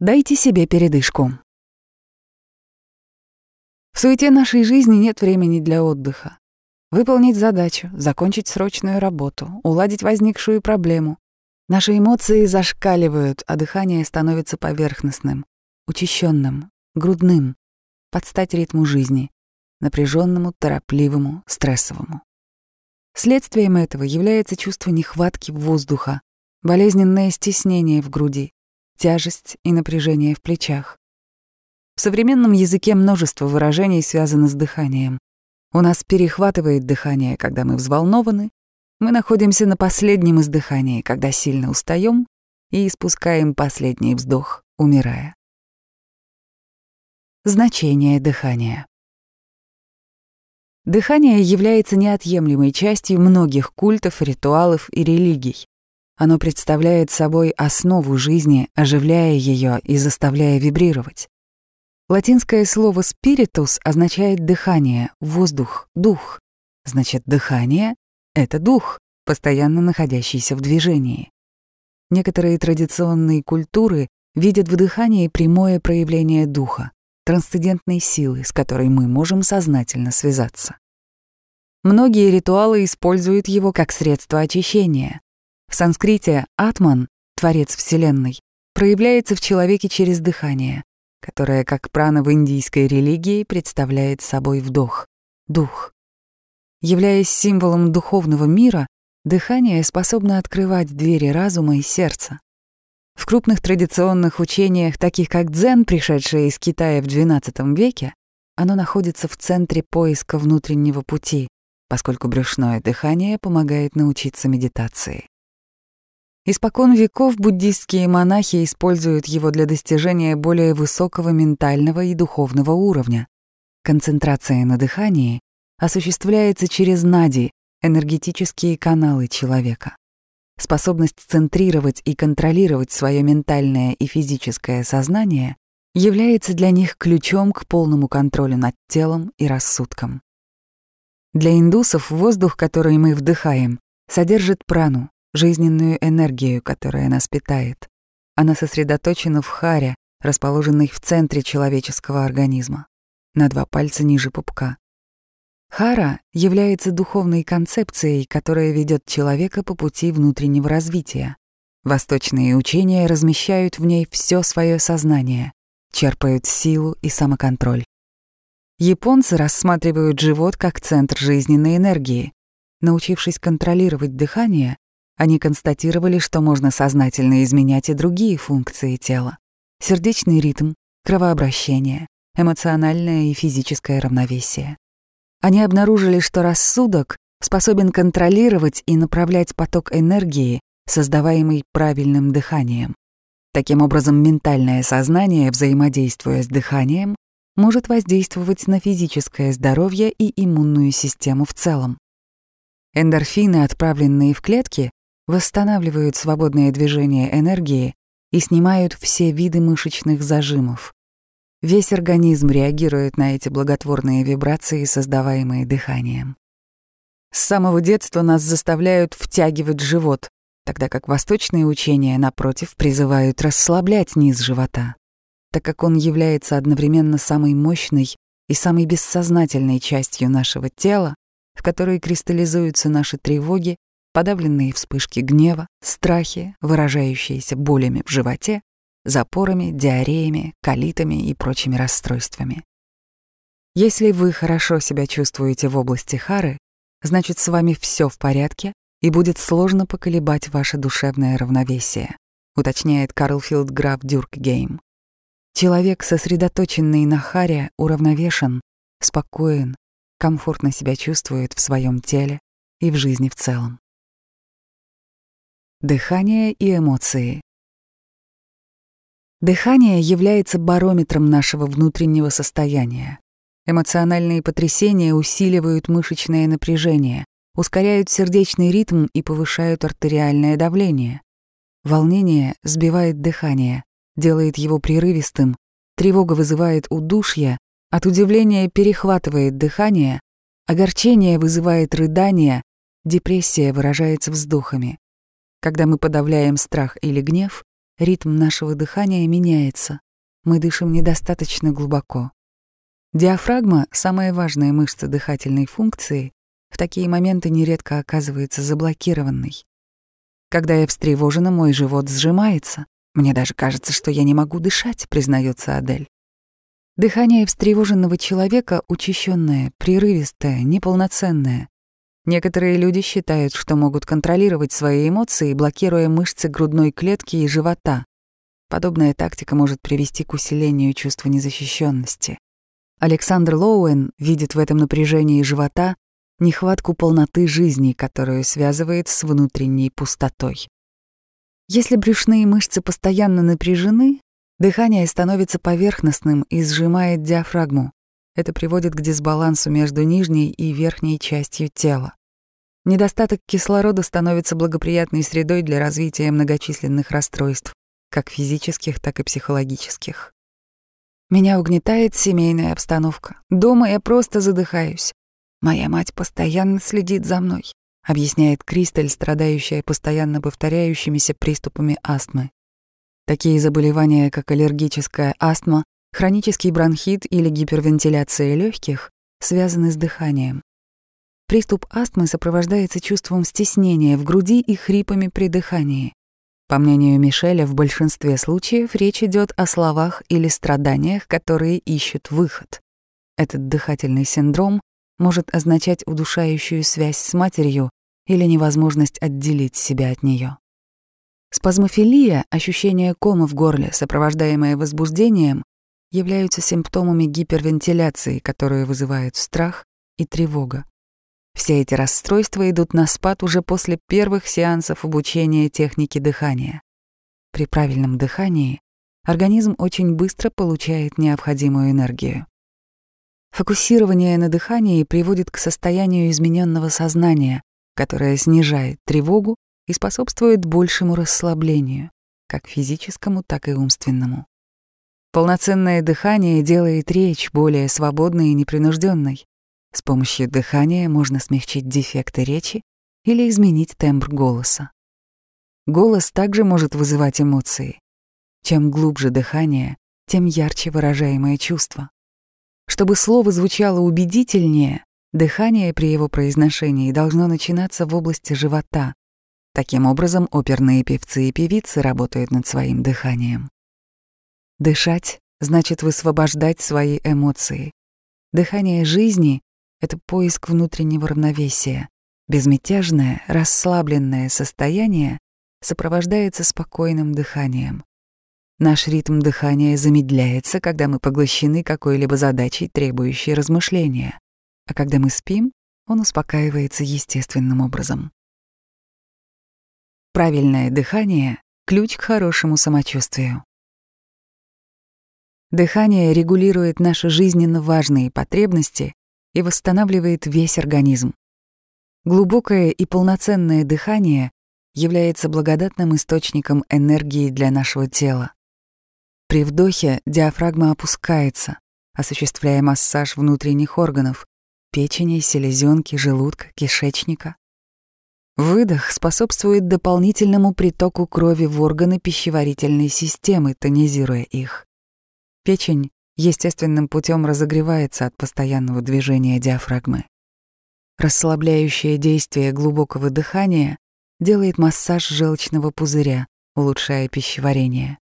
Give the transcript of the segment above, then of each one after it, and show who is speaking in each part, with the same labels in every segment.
Speaker 1: Дайте себе передышку. В суете нашей жизни нет времени для отдыха. Выполнить задачу, закончить срочную работу, уладить возникшую проблему. Наши эмоции зашкаливают, а дыхание становится поверхностным, учащенным, грудным, под стать ритму жизни, напряженному, торопливому, стрессовому. Следствием этого является чувство нехватки воздуха, болезненное стеснение в груди, тяжесть и напряжение в плечах. В современном языке множество выражений связано с дыханием. У нас перехватывает дыхание, когда мы взволнованы, мы находимся на последнем издыхании, когда сильно устаем, и испускаем последний вздох, умирая. Значение дыхания. Дыхание является неотъемлемой частью многих культов, ритуалов и религий. Оно представляет собой основу жизни, оживляя ее и заставляя вибрировать. Латинское слово «spiritus» означает «дыхание», «воздух», «дух». Значит, дыхание — это дух, постоянно находящийся в движении. Некоторые традиционные культуры видят в дыхании прямое проявление духа, трансцендентной силы, с которой мы можем сознательно связаться. Многие ритуалы используют его как средство очищения, в санскрите «атман», творец Вселенной, проявляется в человеке через дыхание, которое, как прана в индийской религии, представляет собой вдох, дух. Являясь символом духовного мира, дыхание способно открывать двери разума и сердца. В крупных традиционных учениях, таких как дзен, пришедшее из Китая в XII веке, оно находится в центре поиска внутреннего пути, поскольку брюшное дыхание помогает научиться медитации. Испокон веков буддистские монахи используют его для достижения более высокого ментального и духовного уровня. Концентрация на дыхании осуществляется через нади, энергетические каналы человека. Способность центрировать и контролировать свое ментальное и физическое сознание является для них ключом к полному контролю над телом и рассудком. Для индусов воздух, который мы вдыхаем, содержит прану, жизненную энергию, которая нас питает. Она сосредоточена в харе, расположенной в центре человеческого организма, на два пальца ниже пупка. Хара является духовной концепцией, которая ведет человека по пути внутреннего развития. Восточные учения размещают в ней все свое сознание, черпают силу и самоконтроль. Японцы рассматривают живот как центр жизненной энергии. Научившись контролировать дыхание, они констатировали, что можно сознательно изменять и другие функции тела. Сердечный ритм, кровообращение, эмоциональное и физическое равновесие. Они обнаружили, что рассудок способен контролировать и направлять поток энергии, создаваемый правильным дыханием. Таким образом, ментальное сознание, взаимодействуя с дыханием, может воздействовать на физическое здоровье и иммунную систему в целом. Эндорфины, отправленные в клетки, восстанавливают свободное движение энергии и снимают все виды мышечных зажимов. Весь организм реагирует на эти благотворные вибрации, создаваемые дыханием. С самого детства нас заставляют втягивать живот, тогда как восточные учения, напротив, призывают расслаблять низ живота, так как он является одновременно самой мощной и самой бессознательной частью нашего тела, в которой кристаллизуются наши тревоги, подавленные вспышки гнева, страхи, выражающиеся болями в животе, запорами, диареями, колитами и прочими расстройствами. Если вы хорошо себя чувствуете в области Хары, значит, с вами все в порядке и будет сложно поколебать ваше душевное равновесие, уточняет Карлфилд граф Дюркгейм. Человек, сосредоточенный на Харе, уравновешен, спокоен, комфортно себя чувствует в своем теле и в жизни в целом. Дыхание и эмоции. Дыхание является барометром нашего внутреннего состояния. Эмоциональные потрясения усиливают мышечное напряжение, ускоряют сердечный ритм и повышают артериальное давление. Волнение сбивает дыхание, делает его прерывистым, тревога вызывает удушье, от удивления перехватывает дыхание, огорчение вызывает рыдание, депрессия выражается вздохами. Когда мы подавляем страх или гнев, ритм нашего дыхания меняется. Мы дышим недостаточно глубоко. Диафрагма, самая важная мышца дыхательной функции, в такие моменты нередко оказывается заблокированной. Когда я встревожена, мой живот сжимается. Мне даже кажется, что я не могу дышать, признается Адель. Дыхание встревоженного человека учащенное, прерывистое, неполноценное. Некоторые люди считают, что могут контролировать свои эмоции, блокируя мышцы грудной клетки и живота. Подобная тактика может привести к усилению чувства незащищенности. Александр Лоуэн видит в этом напряжении живота нехватку полноты жизни, которую связывает с внутренней пустотой. Если брюшные мышцы постоянно напряжены, дыхание становится поверхностным и сжимает диафрагму. Это приводит к дисбалансу между нижней и верхней частью тела. Недостаток кислорода становится благоприятной средой для развития многочисленных расстройств, как физических, так и психологических. Меня угнетает семейная обстановка. Дома я просто задыхаюсь. Моя мать постоянно следит за мной, объясняет Кристаль, страдающая постоянно повторяющимися приступами астмы. Такие заболевания, как аллергическая астма, хронический бронхит или гипервентиляция легких, связаны с дыханием. Приступ астмы сопровождается чувством стеснения в груди и хрипами при дыхании. По мнению Мишеля, в большинстве случаев речь идет о словах или страданиях, которые ищут выход. Этот дыхательный синдром может означать удушающую связь с матерью или невозможность отделить себя от нее. Спазмофилия, ощущение кома в горле, сопровождаемое возбуждением, являются симптомами гипервентиляции, которые вызывают страх и тревога. Все эти расстройства идут на спад уже после первых сеансов обучения технике дыхания. При правильном дыхании организм очень быстро получает необходимую энергию. Фокусирование на дыхании приводит к состоянию измененного сознания, которое снижает тревогу и способствует большему расслаблению, как физическому, так и умственному. Полноценное дыхание делает речь более свободной и непринужденной, с помощью дыхания можно смягчить дефекты речи или изменить тембр голоса. Голос также может вызывать эмоции. Чем глубже дыхание, тем ярче выражаемое чувство. Чтобы слово звучало убедительнее, дыхание при его произношении должно начинаться в области живота. Таким образом, оперные певцы и певицы работают над своим дыханием. Дышать значит высвобождать свои эмоции. Дыхание жизни это поиск внутреннего равновесия. Безмятежное, расслабленное состояние сопровождается спокойным дыханием. Наш ритм дыхания замедляется, когда мы поглощены какой-либо задачей, требующей размышления, а когда мы спим, он успокаивается естественным образом. Правильное дыхание — ключ к хорошему самочувствию. Дыхание регулирует наши жизненно важные потребности и восстанавливает весь организм. Глубокое и полноценное дыхание является благодатным источником энергии для нашего тела. При вдохе диафрагма опускается, осуществляя массаж внутренних органов — печени, селезенки, желудка, кишечника. Выдох способствует дополнительному притоку крови в органы пищеварительной системы, тонизируя их. Печень естественным путем разогревается от постоянного движения диафрагмы. Расслабляющее действие глубокого дыхания делает массаж желчного пузыря, улучшая пищеварение.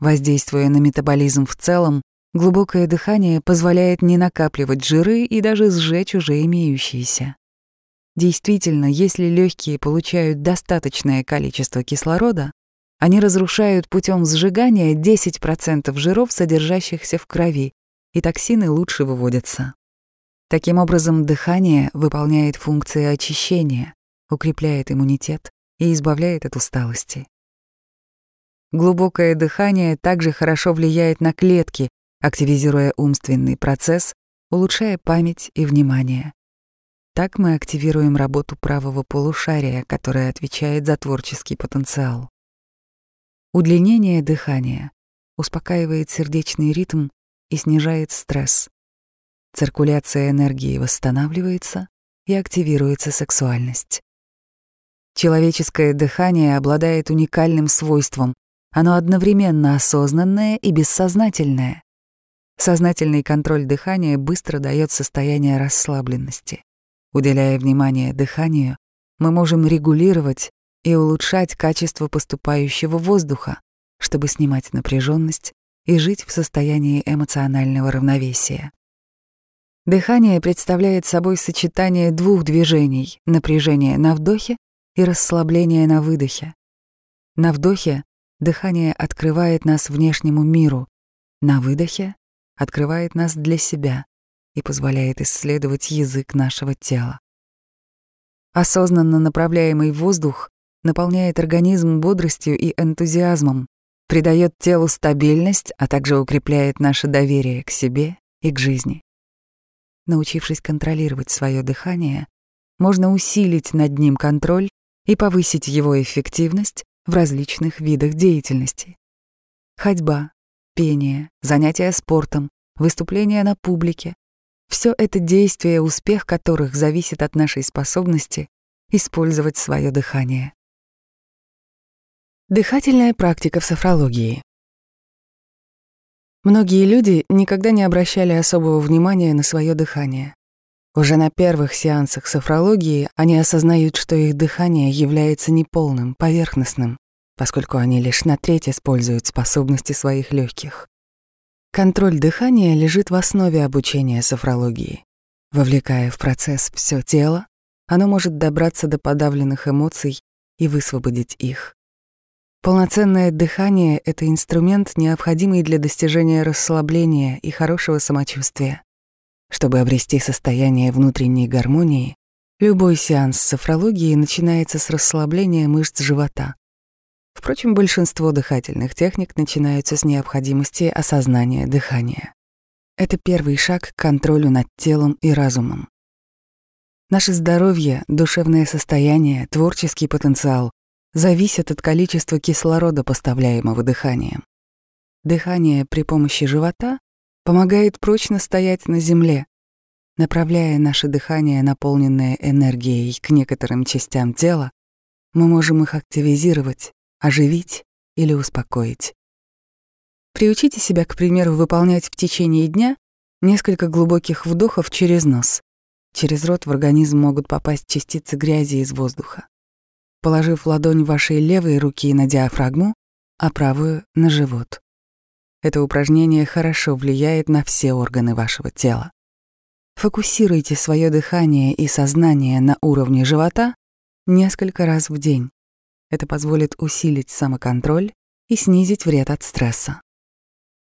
Speaker 1: Воздействуя на метаболизм в целом, глубокое дыхание позволяет не накапливать жиры и даже сжечь уже имеющиеся. Действительно, если легкие получают достаточное количество кислорода, они разрушают путем сжигания 10% жиров, содержащихся в крови, и токсины лучше выводятся. Таким образом, дыхание выполняет функции очищения, укрепляет иммунитет и избавляет от усталости. Глубокое дыхание также хорошо влияет на клетки, активизируя умственный процесс, улучшая память и внимание. Так мы активируем работу правого полушария, которое отвечает за творческий потенциал. Удлинение дыхания успокаивает сердечный ритм и снижает стресс. Циркуляция энергии восстанавливается и активируется сексуальность. Человеческое дыхание обладает уникальным свойством Оно одновременно осознанное и бессознательное. Сознательный контроль дыхания быстро дает состояние расслабленности. Уделяя внимание дыханию, мы можем регулировать и улучшать качество поступающего воздуха, чтобы снимать напряженность и жить в состоянии эмоционального равновесия. Дыхание представляет собой сочетание двух движений — напряжение на вдохе и расслабление на выдохе. На вдохе дыхание открывает нас внешнему миру, на выдохе открывает нас для себя и позволяет исследовать язык нашего тела. Осознанно направляемый воздух наполняет организм бодростью и энтузиазмом, придает телу стабильность, а также укрепляет наше доверие к себе и к жизни. Научившись контролировать свое дыхание, можно усилить над ним контроль и повысить его эффективность в различных видах деятельности. Ходьба, пение, занятия спортом, выступления на публике — все это действия, успех которых зависит от нашей способности использовать свое дыхание. Дыхательная практика в софрологии. Многие люди никогда не обращали особого внимания на свое дыхание. Уже на первых сеансах софрологии они осознают, что их дыхание является неполным, поверхностным, поскольку они лишь на треть используют способности своих легких. Контроль дыхания лежит в основе обучения софрологии. Вовлекая в процесс все тело, оно может добраться до подавленных эмоций и высвободить их. Полноценное дыхание — это инструмент, необходимый для достижения расслабления и хорошего самочувствия. Чтобы обрести состояние внутренней гармонии, любой сеанс софрологии начинается с расслабления мышц живота. Впрочем, большинство дыхательных техник начинаются с необходимости осознания дыхания. Это первый шаг к контролю над телом и разумом. Наше здоровье, душевное состояние, творческий потенциал зависят от количества кислорода, поставляемого дыханием. Дыхание при помощи живота помогает прочно стоять на земле, направляя наше дыхание, наполненное энергией, к некоторым частям тела, мы можем их активизировать, оживить или успокоить. Приучите себя, к примеру, выполнять в течение дня несколько глубоких вдохов через нос. Через рот в организм могут попасть частицы грязи из воздуха положив ладонь вашей левой руки на диафрагму, а правую — на живот. Это упражнение хорошо влияет на все органы вашего тела. Фокусируйте свое дыхание и сознание на уровне живота несколько раз в день. Это позволит усилить самоконтроль и снизить вред от стресса.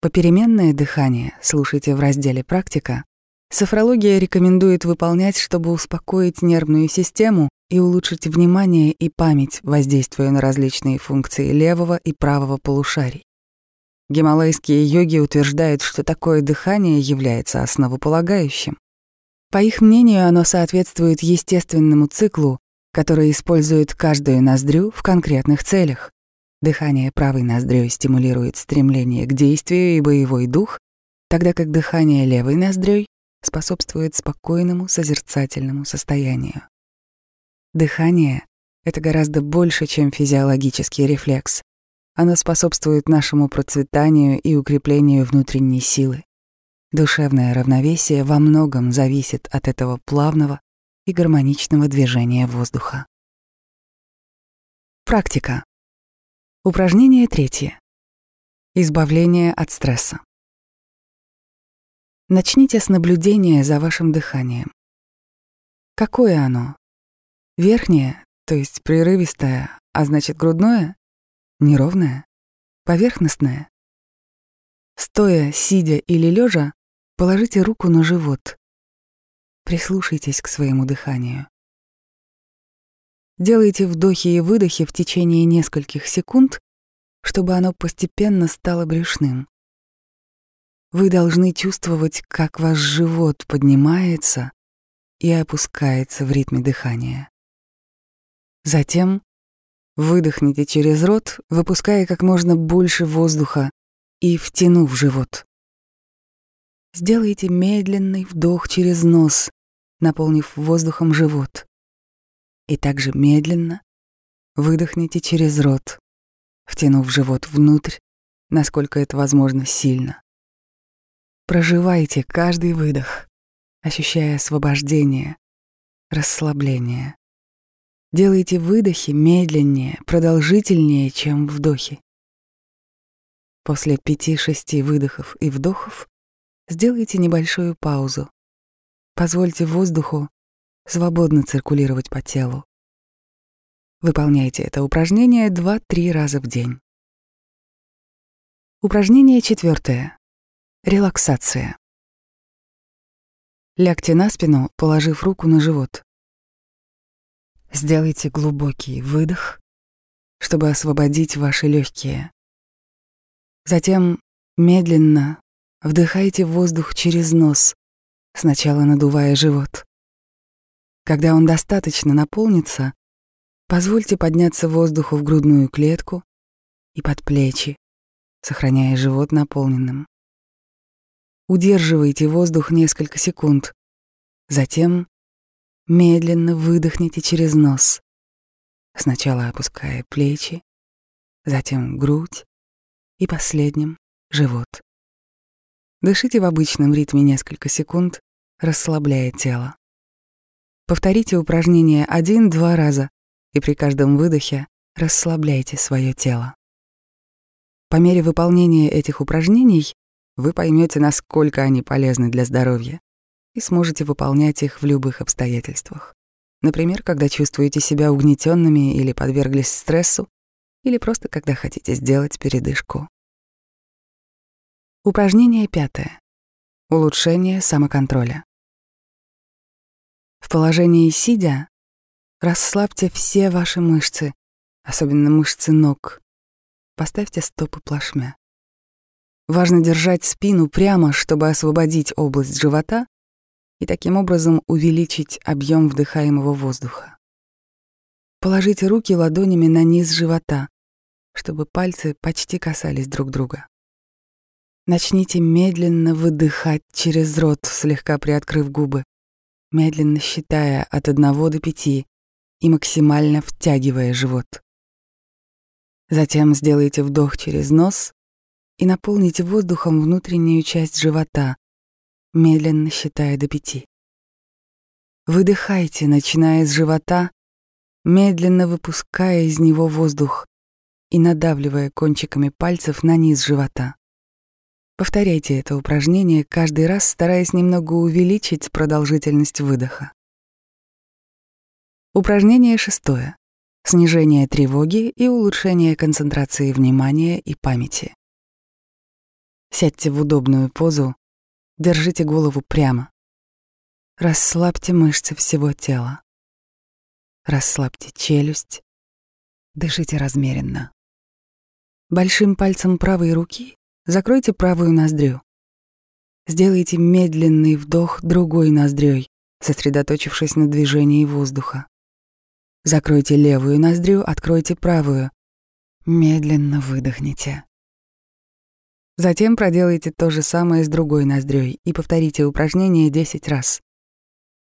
Speaker 1: Попеременное дыхание слушайте в разделе «Практика». Софрология рекомендует выполнять, чтобы успокоить нервную систему и улучшить внимание и память, воздействуя на различные функции левого и правого полушарий. Гималайские йоги утверждают, что такое дыхание является основополагающим. По их мнению, оно соответствует естественному циклу, который использует каждую ноздрю в конкретных целях. Дыхание правой ноздрёй стимулирует стремление к действию и боевой дух, тогда как дыхание левой ноздрёй способствует спокойному созерцательному состоянию. Дыхание — это гораздо больше, чем физиологический рефлекс. Оно способствует нашему процветанию и укреплению внутренней силы. Душевное равновесие во многом зависит от этого плавного и гармоничного движения воздуха. Практика. Упражнение третье. Избавление от стресса. Начните с наблюдения за вашим дыханием. Какое оно? Верхнее, то есть прерывистое, а значит грудное, неровное, поверхностное. Стоя, сидя или лежа, положите руку на живот. Прислушайтесь к своему дыханию. Делайте вдохи и выдохи в течение нескольких секунд, чтобы оно постепенно стало брюшным. Вы должны чувствовать, как ваш живот поднимается и опускается в ритме дыхания. Затем выдохните через рот, выпуская как можно больше воздуха и втянув живот. Сделайте медленный вдох через нос, наполнив воздухом живот. И также медленно выдохните через рот, втянув живот внутрь, насколько это возможно сильно. Проживайте каждый выдох, ощущая освобождение, расслабление. Делайте выдохи медленнее, продолжительнее, чем вдохи. После пяти-шести выдохов и вдохов сделайте небольшую паузу. Позвольте воздуху свободно циркулировать по телу. Выполняйте это упражнение 2-3 раза в день. Упражнение четвертое. Релаксация. Лягте на спину, положив руку на живот. Сделайте глубокий выдох, чтобы освободить ваши легкие. Затем медленно вдыхайте воздух через нос, сначала надувая живот. Когда он достаточно наполнится, позвольте подняться воздуху в грудную клетку и под плечи, сохраняя живот наполненным. Удерживайте воздух несколько секунд, затем медленно выдохните через нос, сначала опуская плечи, затем грудь и последним — живот. Дышите в обычном ритме несколько секунд, расслабляя тело. Повторите упражнение один-два раза, и при каждом выдохе расслабляйте свое тело. По мере выполнения этих упражнений вы поймете, насколько они полезны для здоровья, и сможете выполнять их в любых обстоятельствах. Например, когда чувствуете себя угнетенными или подверглись стрессу, или просто когда хотите сделать передышку. Упражнение пятое. Улучшение самоконтроля. В положении сидя расслабьте все ваши мышцы, особенно мышцы ног. Поставьте стопы плашмя. Важно держать спину прямо, чтобы освободить область живота и таким образом увеличить объем вдыхаемого воздуха. Положите руки ладонями на низ живота, чтобы пальцы почти касались друг друга. Начните медленно выдыхать через рот, слегка приоткрыв губы, медленно считая от одного до пяти и максимально втягивая живот. Затем сделайте вдох через нос и наполните воздухом внутреннюю часть живота, медленно считая до пяти. Выдыхайте, начиная с живота, медленно выпуская из него воздух и надавливая кончиками пальцев на низ живота. Повторяйте это упражнение каждый раз, стараясь немного увеличить продолжительность выдоха. Упражнение шестое. Снижение тревоги и улучшение концентрации внимания и памяти. Сядьте в удобную позу, держите голову прямо. Расслабьте мышцы всего тела. Расслабьте челюсть. Дышите размеренно. Большим пальцем правой руки Закройте правую ноздрю. Сделайте медленный вдох другой ноздрёй, сосредоточившись на движении воздуха. Закройте левую ноздрю, откройте правую. Медленно выдохните. Затем проделайте то же самое с другой ноздрёй и повторите упражнение 10 раз.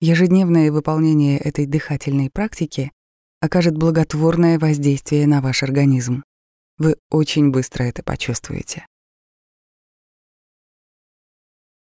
Speaker 1: Ежедневное выполнение этой дыхательной практики окажет благотворное воздействие на ваш организм. Вы очень быстро это почувствуете.